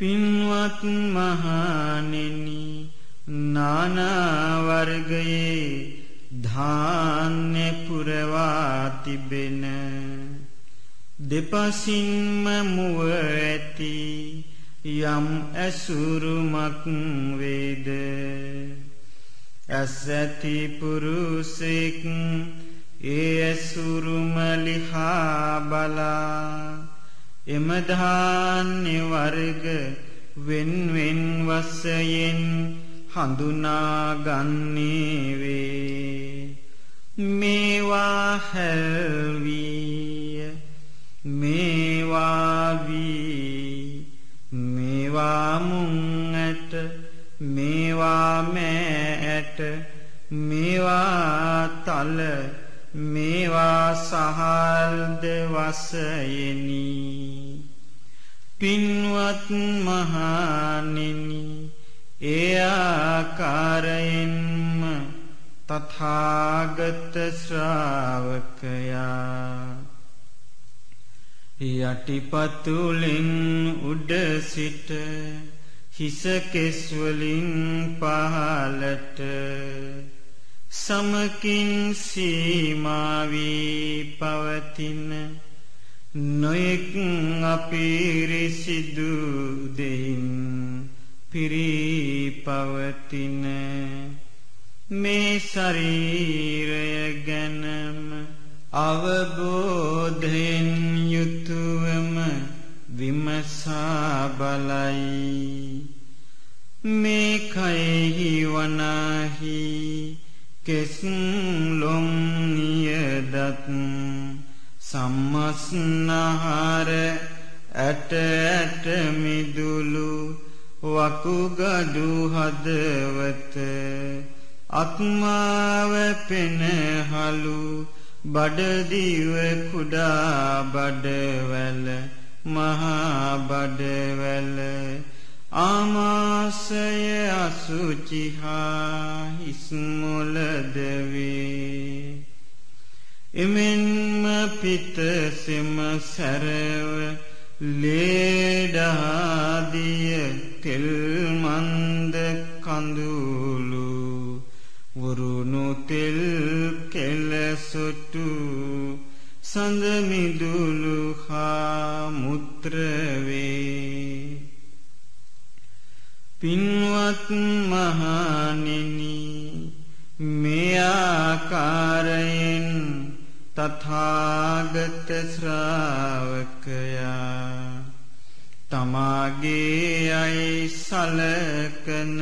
පින්වත් මහණෙනි නානා වර්ගයේ ධාන්‍ය පුරවා තිබෙන දෙපසින්ම මුව ඇති යම් ඇසුරුමක් වේද? ඇස් ඇති පුරුසෙක් ඒ ඇසුරුම ලිහා බලා එම ධාන්‍ය වර්ග වෙන් වෙන් වශයෙන් හඳුනා ගන්නේ වේ මේවා හැල්වී මේවා වී මේවා මුං ඇට මේවා මෑ ඇට මේවා තල මේවා සහල්ද වසයනි. පින්වත් මහණෙනි ඒ ආකාරයෙන්ම තථාගත ශ්‍රාවකයා. යටිපතුලින් උඩ සිට හිස කෙස්වලින් පහලට සමකින් සීමාවී පවතින නොයෙක් අපිරිසිදු දෙයින් පිරී පවතින මේ ශරීරය ගැනම අවබෝධයෙන් යුතුවම විමසා බලයි. මේ කයෙහි වනාහි කෙස්ලොම් නියදත් සම්මස්නහර ඇට ඇට මිදුලු වකුගඩු හදවත අත්මාව පෙනහලු බඩදිව කුඩා බඩවැල මහා බඩවැල ආමාසය අසුචිහා හිස්මුලදවේ එමෙන්ම පිතසෙම සැරව ලේඩාදිය තෙල්මන්ද කඳුලු වරුණු තෙල් කෙලසොටු සඳමිදුලු හා මුත්‍රවේ. පින්වත් මහණෙනි මේ ආකාරයෙන් තථාගත ශ්‍රාවකයා තමාගේ අයි සලකන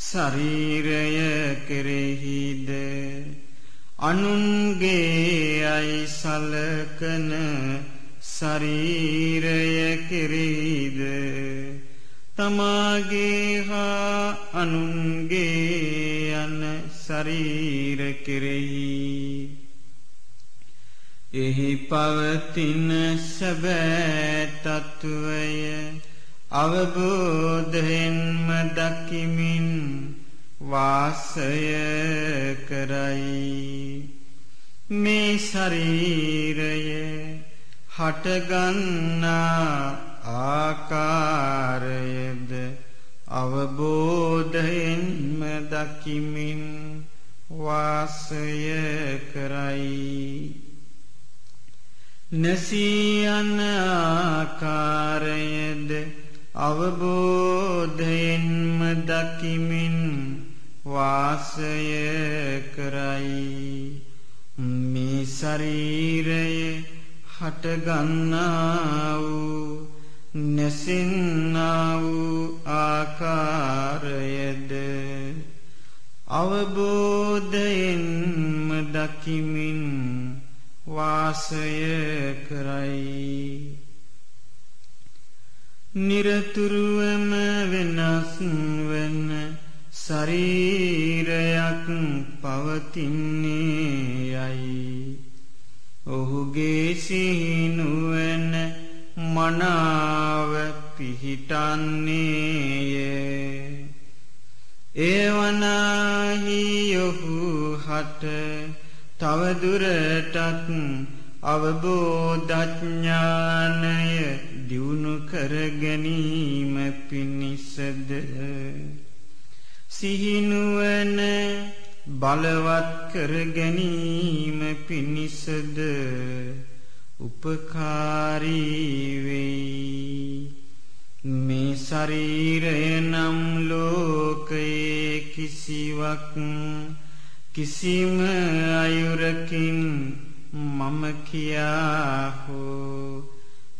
ශරීරය කෙරෙහිද අනුන්ගේ අයි සලකන ශරීරය කෙරෙහිද? තමාගේ හා අනුන්ගේ යන ශරීර කෙරෙහි. එහි පවතින සැබෑතත්වය අවබෝධයෙන්ම දකිමින් වාසය කරයි. මේ ශරීරය හටගන්නා ආකාරයද අවබෝධයෙන්ම දකිමින් වාසය කරයි. නැසියන ආකාරයද අවබෝධයෙන්ම දකිමින් වාසය කරයි. මේ ශරීරය හටගන්නා වූ නැසින්නා වූ ආකාරයද අවබෝධයෙන්ම දකිමින් වාසය කරයි. නිරතුරුවම වෙනස් වන ශරීරයක් පවතින්නේ යයි. ඔහුගේ සිහිනුවන මනාව පිහිටන්නේය. ඒවනාහි යොහු හට තවදුරටත් අවබෝධඥානය දියුණු කර ගැනීම පිණිසද? සිහිනුවන බලවත් කර ගැනීම පිණිසද? උපකාරී වෙයි. මේ ශරීරය නම් ලෝකයේ කිසිවක් කිසිම අයුරකින් මම කියා හෝ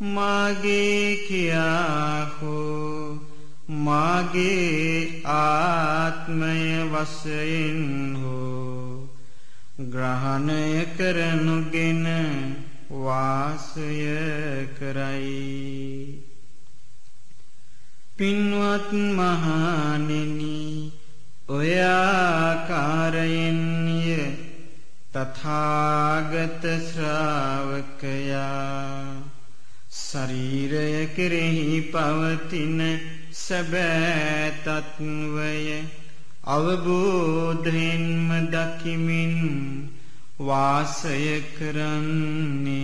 මාගේ කියා හෝ මාගේ ආත්මය වශයෙන් හෝ ග්‍රහණය කරනුගෙන වාසය කරයි. පින්වත් මහණෙනි ඔය ආකාරයෙන්ය තථාගත ශ්‍රාවකයා ශරීරය කෙරෙහි පවතින සැබෑ තත්වය අවබෝධයෙන්ම දකිමින් වාසය කරන්නේ.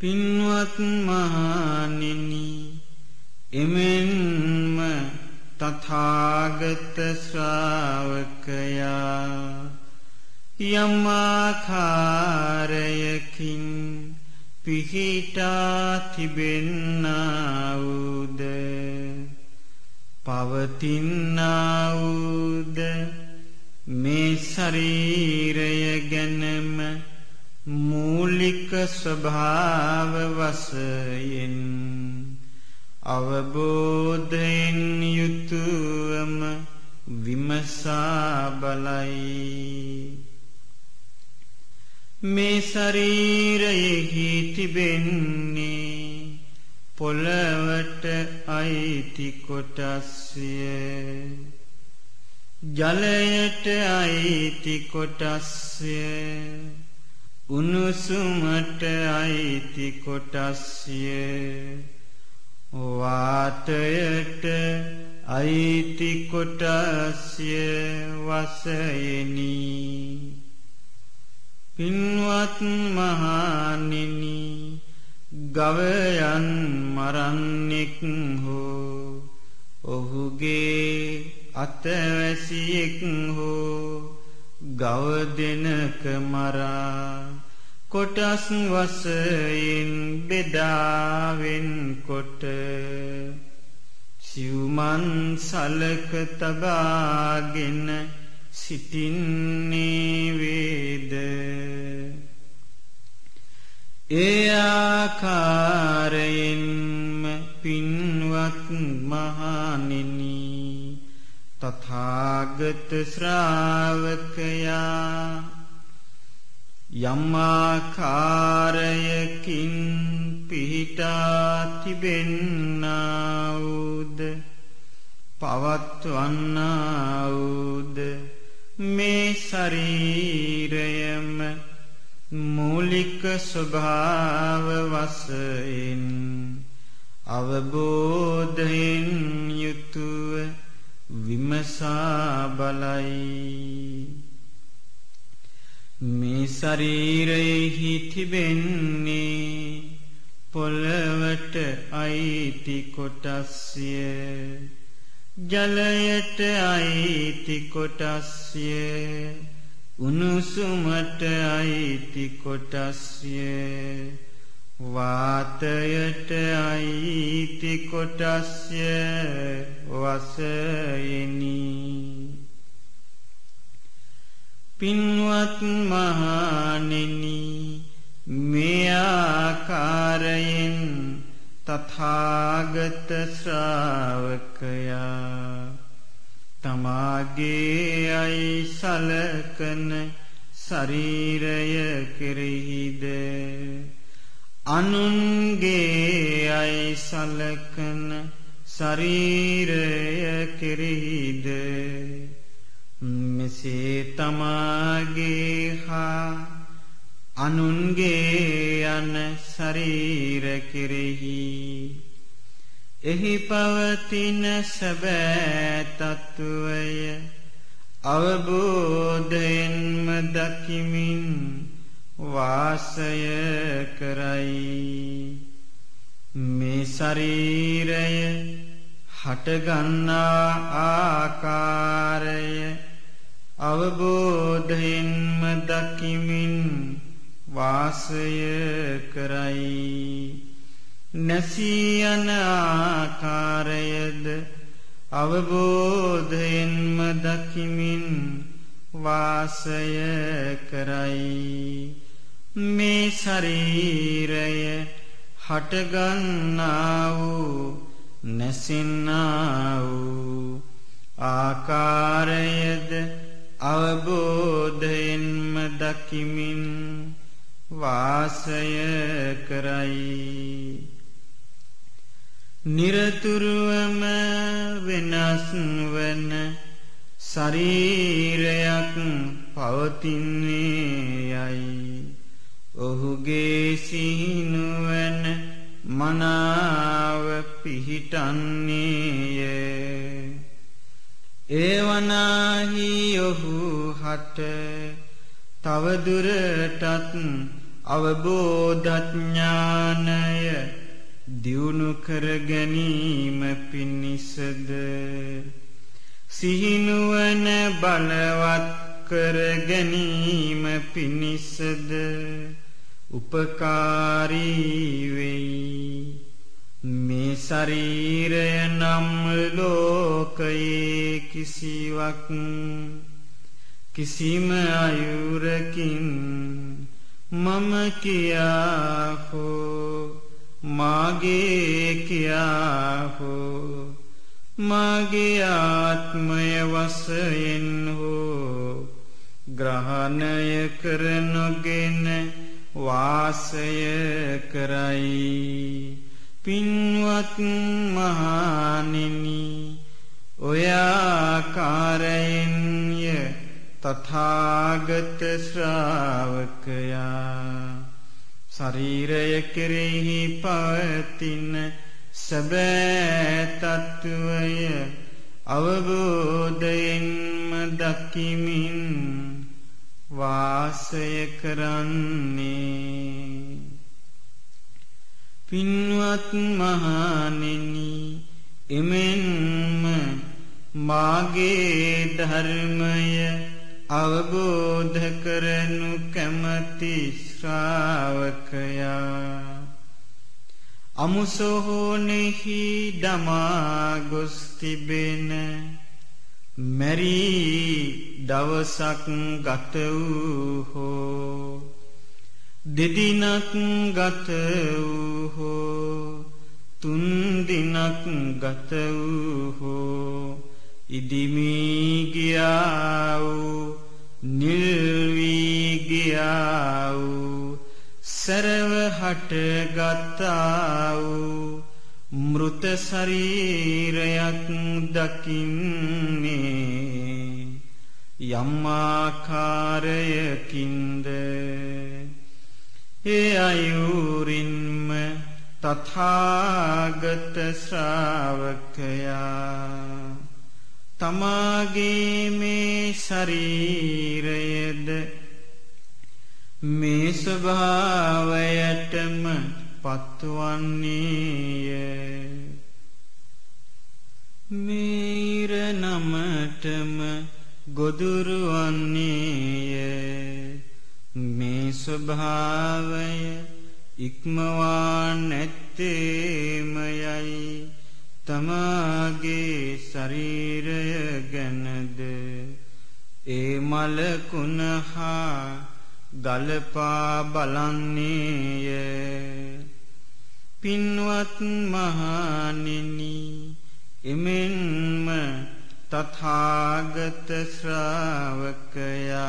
පින්වත් මහණෙනි එමෙන්ම තථාගත ශ්‍රාවකයා යම් ආකාරයකින් පිහිටා තිබෙන්නා වූද පවතින්නා වූද මේ ශරීරය ගැනම මූලික ස්වභාව වශයෙන් අවබෝධයෙන් යුතුවම විමසා බලයි. මේ ශරීරයෙහි තිබෙන්නේ පොළවට අයිති කොටස්ය. ජලයට අයිති කොටස්ය. උණුසුමට අයිති කොටස්ය. වාතයට අයිති කොටස්ය වසයනි. පින්වත් මහණෙනි ගවයන් මරන්නෙක් හෝ ඔහුගේ අතවැසියෙක් හෝ ගව දෙනක මරා කොටස් වසයෙන් බෙදාවෙන් කොට සිව්මන් සලක තබාගෙන සිටින්නේ වේද? ඒ ආකාරයෙන්ම පින්වත් මහණෙනි තථාගත ශ්‍රාවකයා යම්මාකාරයකින් පිහිටා තිබෙන්නාවුද? පවත්වන්නාවුද? මේ ශරීරයම මූලික ස්වභාව වසයෙන් අවබෝධයෙන් යුතුව විමසා බලයි. මේ ශරීරයෙහි තිබෙන්නේ පොළවට අයිති කොටස්ය. ජලයට අයිති කොටස්ය. උණුසුමට අයිති කොටස්ය. වාතයට අයිති කොටස්ය වසයනි. පින්වත් මහණෙනි මේ ආකාරයෙන් තථාගත ශ්‍රාවකයා තමාගේ අයි සලකන ශරීරය කෙරෙහිද? අනුන්ගේ අයි සලකන ශරීරය කෙරෙහිද? මෙසේ තමාගේ හා අනුන්ගේ යන ශරීර කෙරෙහි එහි පවතින සැබෑ තත්ත්වය අවබෝධයෙන්ම දකිමින් වාසය කරයි. මේ ශරීරය හටගන්නා ආකාරය අවබෝධයෙන්ම දකිමින් වාසය කරයි. නැසී යන ආකාරයද අවබෝධයෙන්ම දකිමින් වාසය කරයි. මේ ශරීරය හටගන්නා වූ නැසින්නා වූ ආකාරයද අවබෝධයෙන්ම දකිමින් වාසය කරයි. නිරතුරුවම වෙනස් වන ශරීරයක් පවතින්නේ යයි. ඔහුගේ සිහිනුවන මනාව පිහිටන්නේය. ඒවනාහි ඔහු හට තවදුරටත් අවබෝධඥානය දියුණු කර ගැනීම පිණිසද සිහිනුවන බලවත් කර ගැනීම පිණිසද උපකාරී වෙයි. මේ ශරීරය නම් ලෝකයේ කිසිවක් කිසිම අයුරකින් මම කියා හෝ මාගේ කියා හෝ මාගේ ආත්මය වශයෙන් හෝ ග්‍රහණය කරනොගෙන වාසය කරයි. පින්වත් මහණෙනි ඔයාකාරයෙන්ය තථාගත ශ්‍රාවකයා ශරීරය කෙරෙහි පවතින සැබෑ තත්ත්වය අවබෝධයෙන්ම දකිමින් වාසය කරන්නේ. පින්වත් මහණෙනි එමෙන්ම මාගේ ධර්මය අවබෝධ කරනු කැමති ශ්‍රාවකයා. අමුසොහෝනෙහි දමා ගොස් තිබෙන මැරී දවසක් ගත වූ හෝ දෙදිනක් ගත වූ හෝ තුන්දිනක් ගත වූ හෝ ඉදිමී ගියා වූ නිල්වී ගියා වූ සරව හට ගත්තා වූ මෘත ශරීරයක් දකින්නේ යම්මාකාරයකින්ද ඒ අයුරින්ම තථාගත ශ්‍රාවකයා තමාගේ මේ ශරීරයද මේ ස්වභාවයටම පත්වන්නේය. මීර නමටම ගොදුරුවන්නේය. මේ ස්වභාවය ඉක්මවා නැත්තේමයයි තමාගේ ශරීරය ගැනද. ඒ මලකුණහා ගලපා බලන්නේය. පින්වත් මහණෙනි එමෙන්ම තථාගත ශ්‍රාවකයා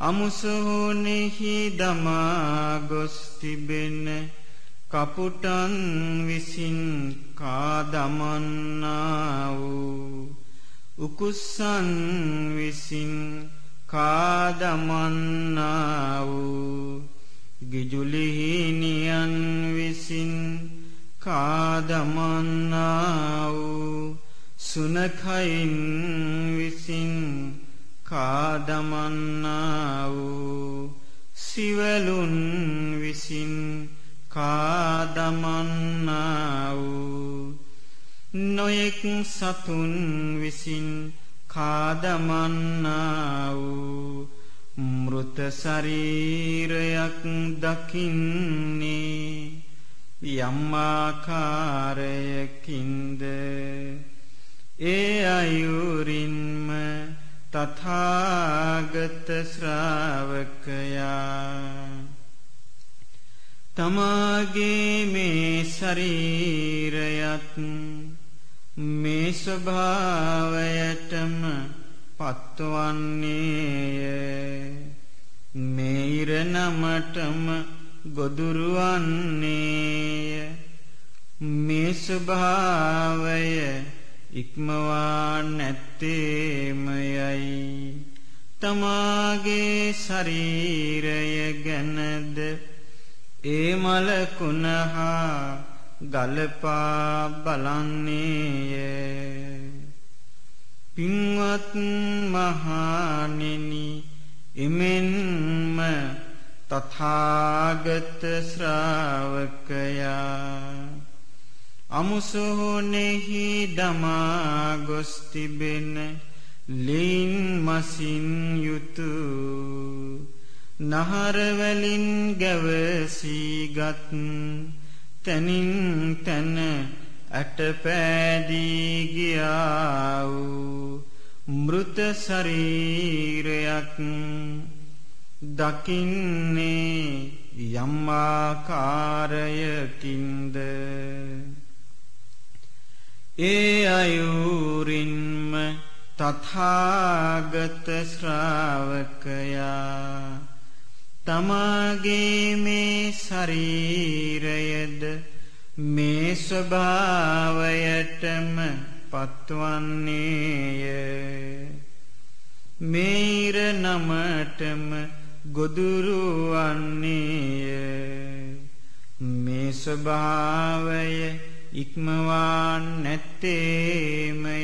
අමුසෝනෙහි දමා ගොස් තිබෙන කපුටන් විසින් කාදමන්නා වූ උකුස්සන් විසින් කාදමන්නා වූ ගිජුලිහිනියන් විසින් කාදමන්නා වූ සුනකයින් විසින් කාදමන්නා වූ සිවලුන් විසින් කාදමන්නා වූ නොයෙක් සතුන් විසින් කාදමන්නා වූ මෘත ශරීරයක් දකින්නේ යම් ආකාරයකින්ද? ඒ අයුරින්ම තථාගත ශ්‍රාවකයා තමාගේ මේ ශරීරයත් මේ ස්වභාවයටම පත්වන්නේය. මේ ඉරණමටම ගොදුරුවන්නේය. මේ ස්වභාවය ඉක්මවා නැත්තේමයයි. තමාගේ ශරීරය ගැනද ඒ මලකුණහා ගලපා බලන්නේය. පින්වත් මහණෙනි එමෙන්ම තථාගත ශ්‍රාවකයා අමුසෝනෙහි දමා ගොස් තිබෙන ලීන් මසින් යුතු නහරවලින් ගැවසීගත් තැනින් තැන ඇටපෑදී ගියා වූ මෘත ශරීරයක් දකින්නේ යම් ආකාරයකින්ද? ඒ අයුරින්ම තථාගත ශ්‍රාවකයා තමාගේ මේ ශරීරයද මේ ස්වභාවයටම පත්වන්නේය. මේර නමටම ගොදුරුවන්නේය මේ ස්වභාවය ඉක්මවා නැත්තේමයයි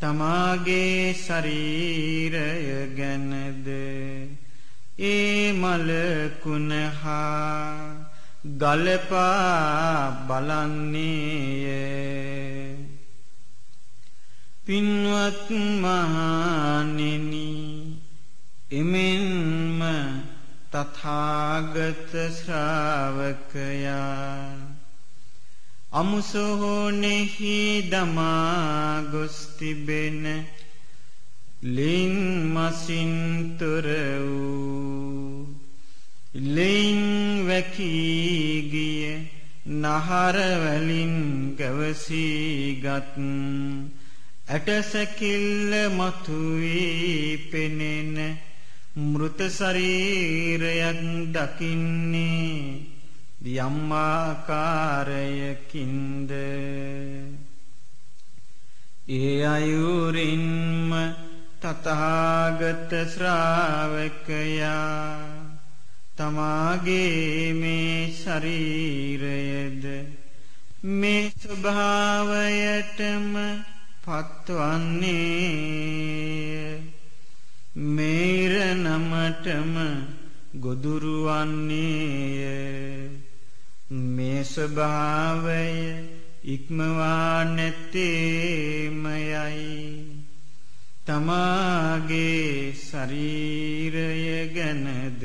තමාගේ ශරීරය ගැනද ඒ මලකුණහා ගලපා බලන්නේය. පින්වත් මහණෙනි එමෙන්ම තථාගත ශ්‍රාවකයා අමුසෝනෙහි දමා ගොස් තිබෙන ලින් මසින්තුර වූ ලෙයින් වැකී ගිය නහරවලින් ගවසීගත් ඇටසැකිල්ල මතුවී පෙනෙන මෘත ශරීරයක් දකින්නේ යම් ආකාරයකින්ද ඒ අයුරින්ම තථාගත ශ්‍රාවකයා තමාගේ මේ ශරීරයද මේ ස්වභාවයටම පත්වන්නේ මේර නමටම ගොදුරුවන්නේය. මේ ස්වභාවය ඉක්මවා නැත්තේමයයි. තමාගේ ශරීරය ගැනද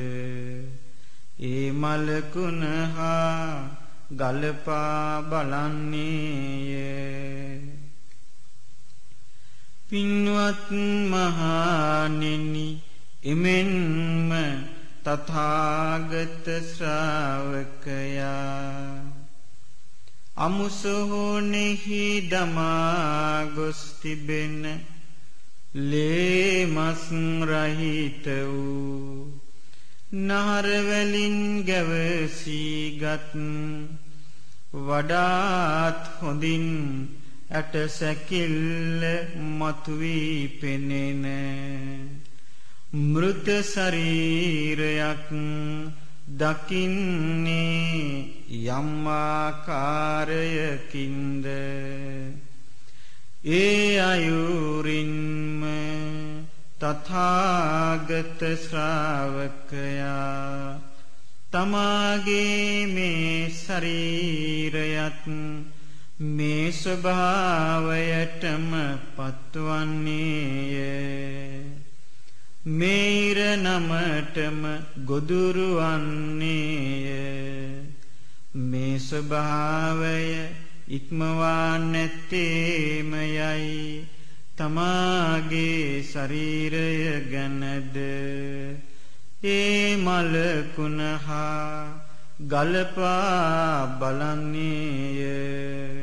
ඒ මලකුණ හා ගලපා බලන්නේය. පින්වත් මහණෙනි එමෙන්ම තථාගත ශ්‍රාවකයා අමුසෝනෙහි දමා ගොස් තිබෙන ලේමස් රහිත වූ නහරවැලින් ගැවසීගත් වඩාත් හොඳින් ඇට සැකිල්ල මතුවී පෙනෙන මෘත ශරීරයක් දකින්නේ යම් ආකාරයකින්ද? ඒ අයුරින්ම තථාගත ශ්‍රාවකයා තමාගේ මේ ශරීරයත් මේ ස්වභාවයටම පත්වන්නේය. මේර නමටම ගොදුරු වන්නේය මේ ස්වභාවය ඉක්මවා නැත්තේම යයි තමාගේ ශරීරය ගැනද. ඒ මලකුණ හා ගලපා බලන්නේය.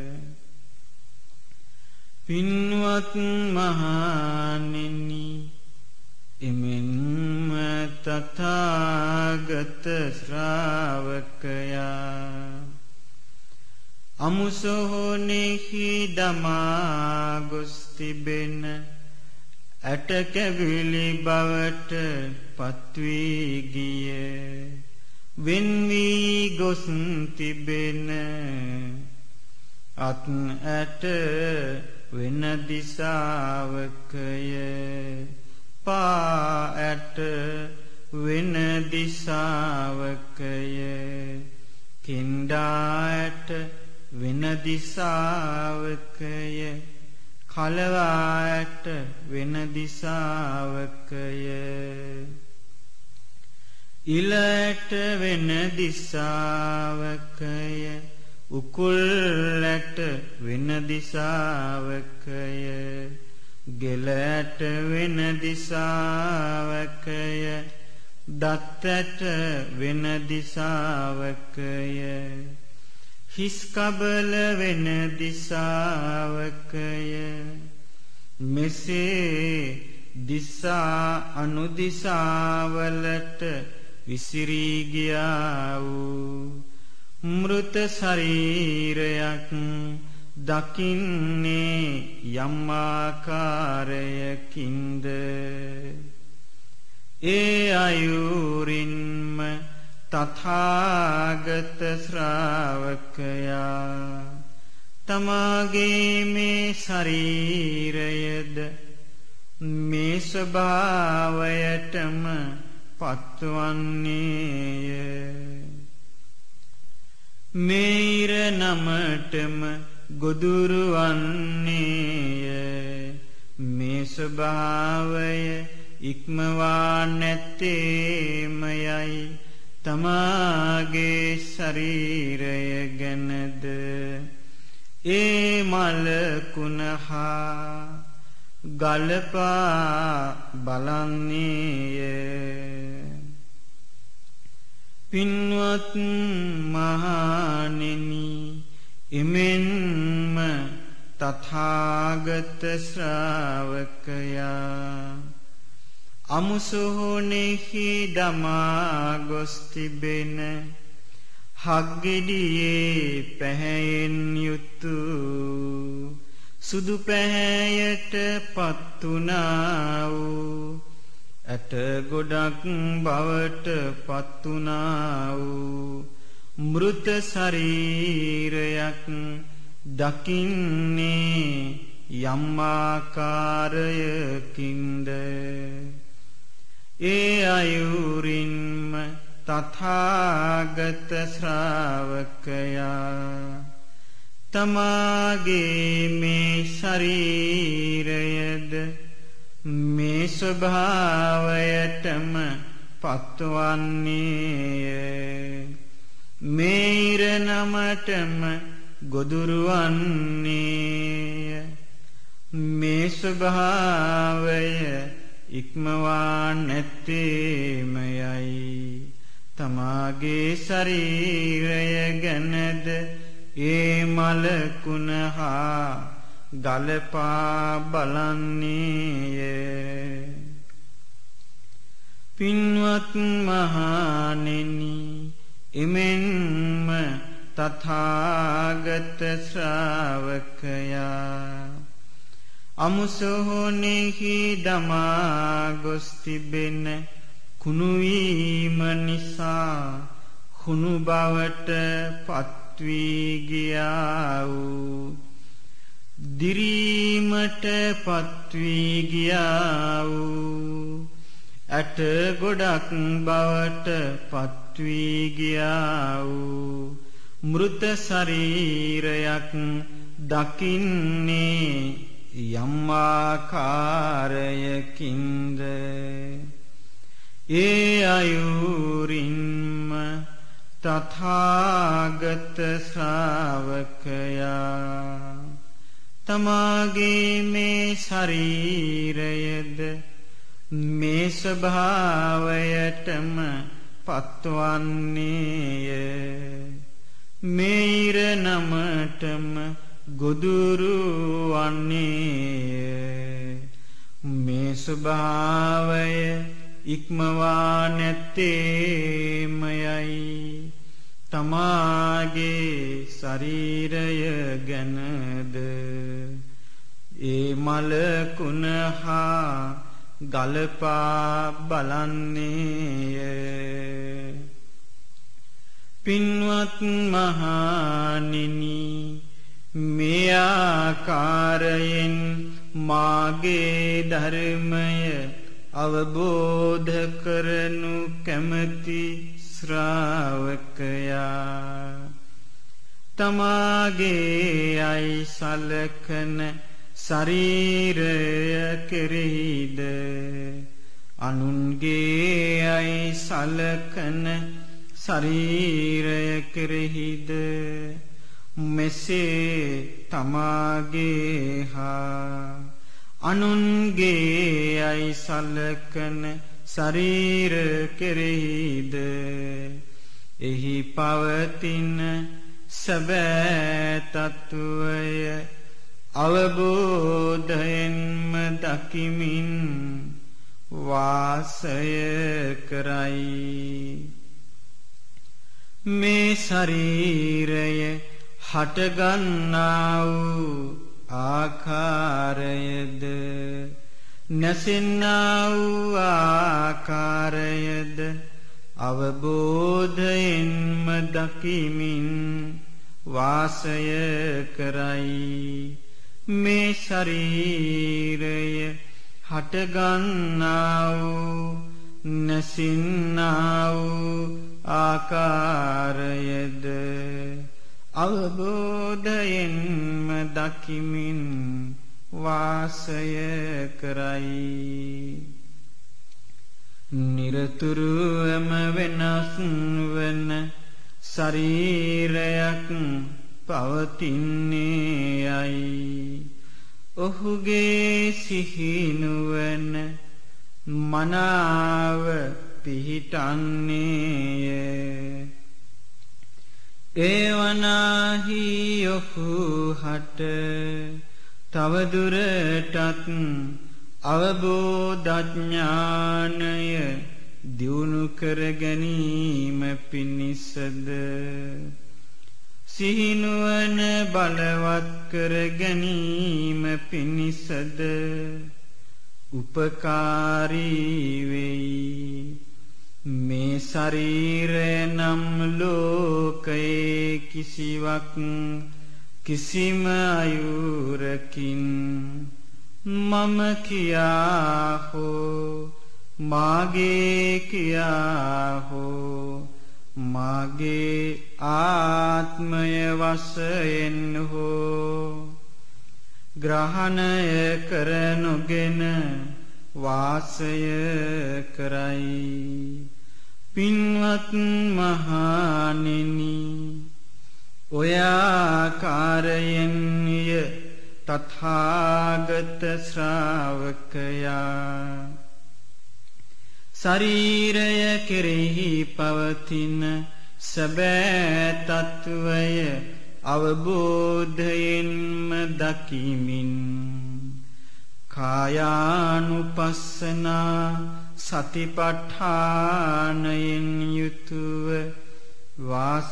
පින්වත් මහණෙනි එමෙන්ම තථාගත ශ්‍රාවකයා අමුසොහොනෙහි දමා ගොස් තිබෙන ඇටකැවිලි බවට පත්වී ගිය වෙන්වී ගොස් තිබෙන අත් ඇට වෙන දිසාවකය. පා ඇට වෙන දිසාවකය. කින්ඩාඇට වෙන දිසාවකය. කලවාඇට වෙන දිසාවකය. ඉලඇට වෙන දිසාවකය. උකුල්ලට වෙන දිසාවකය ගෙලට වෙන දිසාවකය දත්තට වෙන දිසාවකය හිස්කබල වෙන දිසාවකය. මෙසේ දිසා අනුදිසාවලට විසිරීගියා වූ මෘත ශරීරයක් දකින්නේ යම්මාකාරයකින්ද ඒ අයුරින්ම තථාගත ශ්‍රාවකයා තමාගේ මේ ශරීරයද මේ ස්වභාවයටම පත්වන්නේය. මේර නමටම ගොදුරුවන්නේය මේ ස්වභාවය ඉක්මවා නැත්තේමයයි තමාගේ ශරීරය ගැනද. ඒ මලකුණහා ගලපා බලන්නේය. පින්වත් මහණෙනි එමෙන්ම තථාගත ශ්‍රාවකයා අමුසොහොනෙහි දමා ගොස් තිබෙන හග්ගෙඩියේ පැහැයෙන් යුතු සුදු පැහැයට පත්තුනා වූ ඇට ගොඩක් බවට පත්තුනා වූ මෘත ශරීරයක් දකින්නේ යම්මාකාරයකින්ද ඒ අයුරින්ම තථාගත ශ්‍රාවකයා තමාගේ මේ ශරීරයද මේ ස්වභාවයටම පත්වන්නේය. මේර නමටම ගොදුරුවන්නේය. මේ ස්වභාවය ඉක්මවා නැත්තේමයයි. තමාගේ ශරීරය ගැනද ඒ මලකුණ හා ගලපා බලන්නේය. පින්වත් මහණෙනි එමෙන්ම තථාගත ශ්‍රාවකයා අමුසොහොනෙහි දමා ගොස් තිබෙන කුණුවීම නිසා හුණු බවට පත්වී ගියා වූ දිරීමට පත්වී ගියා වූ ඇට ගොඩක් බවට පත්වී ගියා වූ මෘත ශරීරයක් දකින්නේ යම් ආකාරයකින්ද? ඒ අයුරින්ම තථාගත ශ්‍රාවකයා තමාගේ මේ ශරීරයද මේ ස්වභාවයටම පත්වන්නේය. මේර නමටම ගොදුරු වන්නේය. මේ ස්වභාවය ඉක්මවා නැත්තේමයයි. තමාගේ ශරීරය ගැනද ඒ මලකුණ හා ගලපා බලන්නේය. පින්වත් මහණෙනි මේ ආකාරයෙන් මාගේ ධර්මය අවබෝධ කරනු කැමති ශ්‍රාවකයා තමාගේ අයි සලකන ශරීරය කෙරෙහිද? අනුන්ගේ අයි සලකන ශරීරය කෙරෙහිද? මෙසේ තමාගේ හා අනුන්ගේ අයි සලකන ශරීර කෙරෙහිද? එහි පවතින සැබෑ තත්ත්වය අවබෝධයෙන්ම දකිමින් වාසය කරයි. මේ ශරීරය හටගන්නා වූ ආකාරයද? නැසෙන්නා වූ ආකාරයද? අවබෝධයෙන්ම දකිමින් වාසය කරයි. මේ ශරීරය හටගන්නා වූ නැසින්නා වූ ආකාරයද අවබෝධයෙන්ම දකිමින් වාසය කරයි. නිරතුරුවම වෙනස් වන ශරීරයක් පවතින්නේ යයි ඔහුගේ සිහිනුවන මනාව පිහිටන්නේය. ඒවනාහි ඔහු හට තවදුරටත් අවබෝධඥානය දියුණු කර ගැනීම පිණිසද? සිහිනුවන බලවත් කර ගැනීම පිණිසද උපකාරී වෙයි. මේ ශරීරය නම් ලෝකයේ කිසිවක් කිසිම අයුරකින් මම කියා හෝ මාගේ කියා හෝ මාගේ ආත්මය වශයෙන් හෝ ග්‍රහණය කරනුගෙන වාසය කරයි. පින්වත් මහණෙනි ඔයාකාරයෙන්ය තථාගත ශ්‍රාවකයා ශරීරය කෙරෙහි පවතින සැබෑ තත්ත්වය අවබෝධයෙන්ම දකිමින් කායානුපස්සනා සතිපට්ඨානයෙන් යුතුව වාස